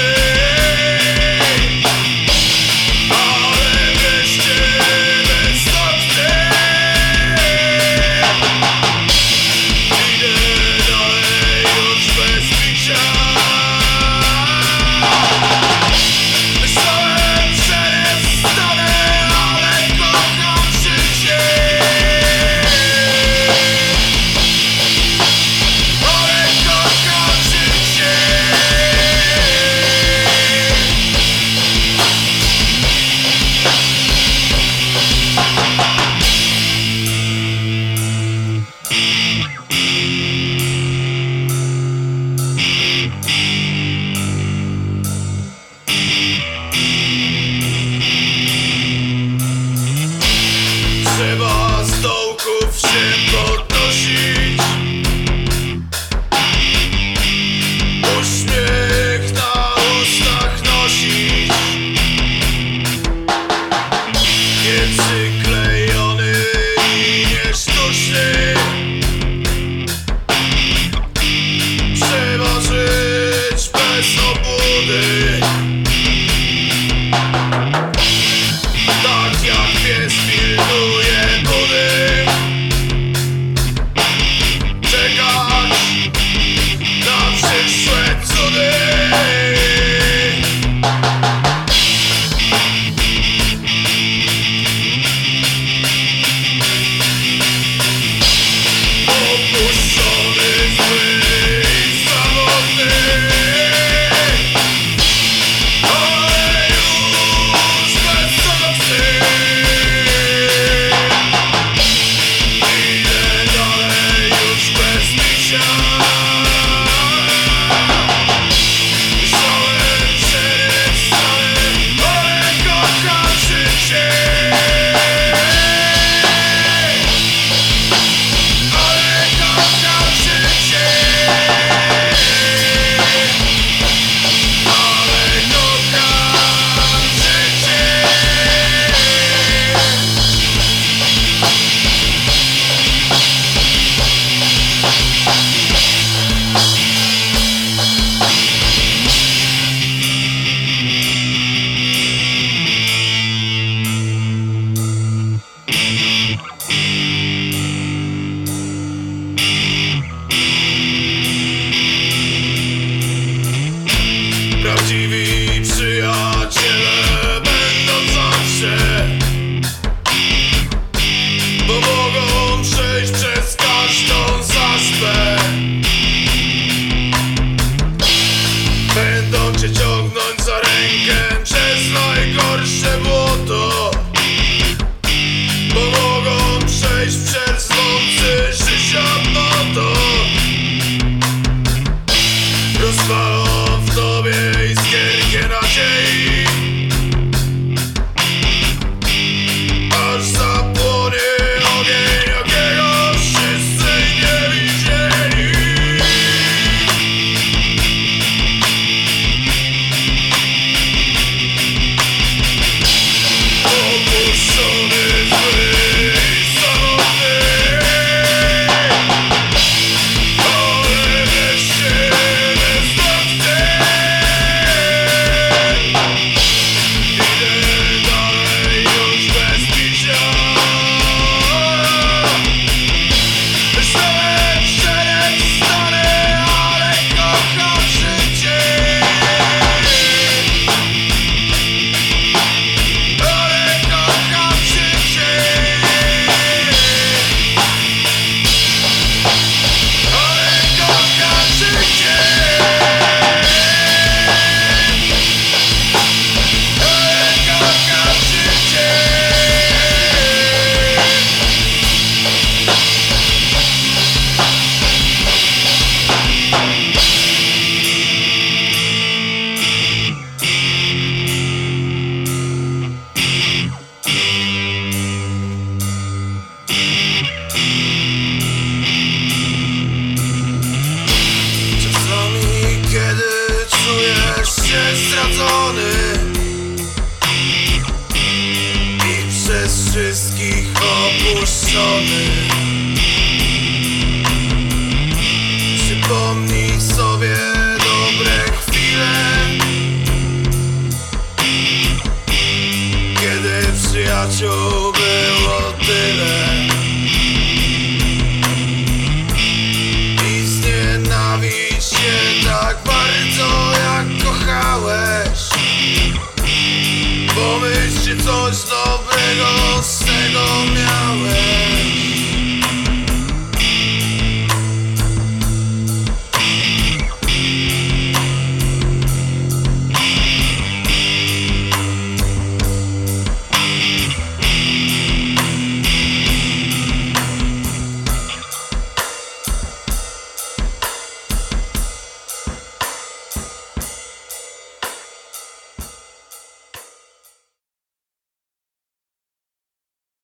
Yeah. Trzeba z dołków się podnosić. Uśmiech na ustach nosić. Nie przyklejony i nie Trzeba żyć bez obłudy Przypomnij sobie dobre chwile. Kiedy przyjaciół było tyle. I znienawiść się tak bardzo jak kochałeś. Pomyśl, czy coś nowego tego miałem